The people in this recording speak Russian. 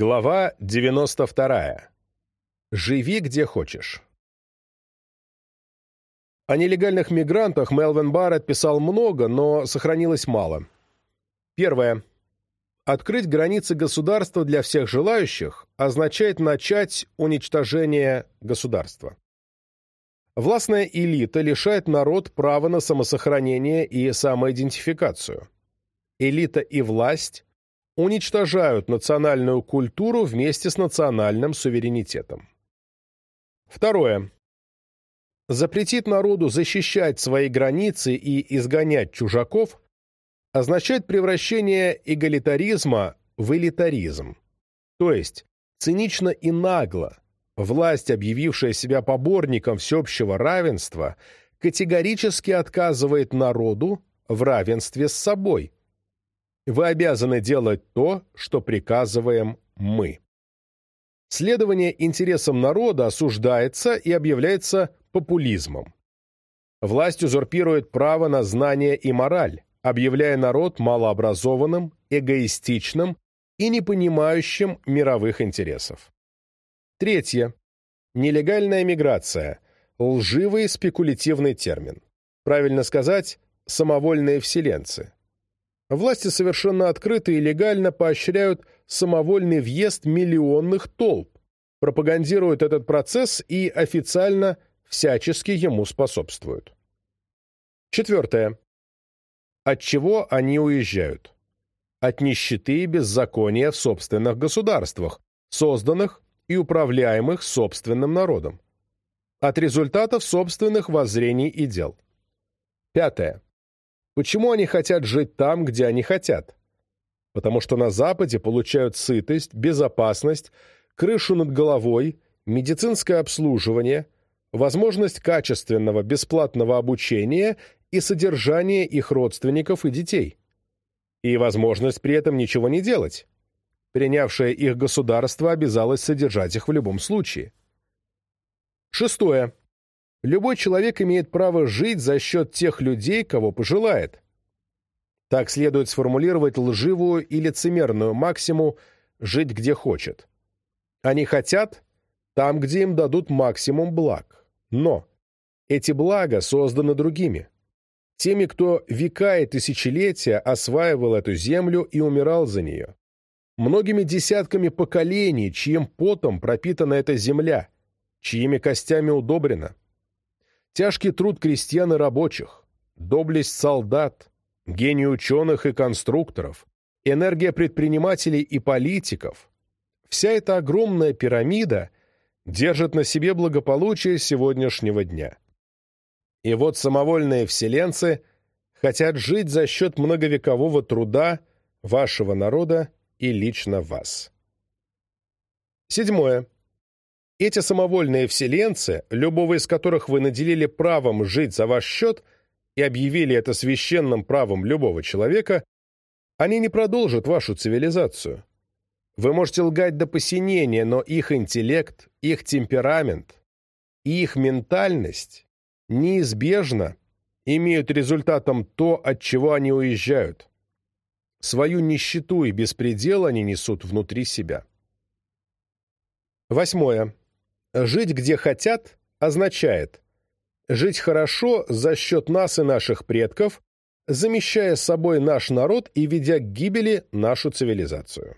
Глава 92. Живи где хочешь. О нелегальных мигрантах Мелвин Барретт писал много, но сохранилось мало. Первое. Открыть границы государства для всех желающих означает начать уничтожение государства. Властная элита лишает народ права на самосохранение и самоидентификацию. Элита и власть уничтожают национальную культуру вместе с национальным суверенитетом. Второе. Запретить народу защищать свои границы и изгонять чужаков означает превращение эгалитаризма в элитаризм. То есть, цинично и нагло, власть, объявившая себя поборником всеобщего равенства, категорически отказывает народу в равенстве с собой – вы обязаны делать то, что приказываем мы. Следование интересам народа осуждается и объявляется популизмом. Власть узурпирует право на знание и мораль, объявляя народ малообразованным, эгоистичным и не понимающим мировых интересов. Третье. Нелегальная миграция – лживый спекулятивный термин. Правильно сказать – самовольные вселенцы. Власти совершенно открыто и легально поощряют самовольный въезд миллионных толп, пропагандируют этот процесс и официально всячески ему способствуют. Четвертое. От чего они уезжают? От нищеты и беззакония в собственных государствах, созданных и управляемых собственным народом. От результатов собственных воззрений и дел. Пятое. Почему они хотят жить там, где они хотят? Потому что на Западе получают сытость, безопасность, крышу над головой, медицинское обслуживание, возможность качественного бесплатного обучения и содержания их родственников и детей. И возможность при этом ничего не делать. Принявшее их государство обязалось содержать их в любом случае. Шестое. Любой человек имеет право жить за счет тех людей, кого пожелает. Так следует сформулировать лживую и лицемерную максиму «жить где хочет». Они хотят там, где им дадут максимум благ. Но эти блага созданы другими. Теми, кто века и тысячелетия осваивал эту землю и умирал за нее. Многими десятками поколений, чьим потом пропитана эта земля, чьими костями удобрена. Тяжкий труд крестьян и рабочих, доблесть солдат, гений ученых и конструкторов, энергия предпринимателей и политиков – вся эта огромная пирамида держит на себе благополучие сегодняшнего дня. И вот самовольные вселенцы хотят жить за счет многовекового труда вашего народа и лично вас. Седьмое. Эти самовольные вселенцы, любого из которых вы наделили правом жить за ваш счет и объявили это священным правом любого человека, они не продолжат вашу цивилизацию. Вы можете лгать до посинения, но их интеллект, их темперамент и их ментальность неизбежно имеют результатом то, от чего они уезжают. Свою нищету и беспредел они несут внутри себя. Восьмое. Жить где хотят означает жить хорошо за счет нас и наших предков, замещая собой наш народ и ведя к гибели нашу цивилизацию.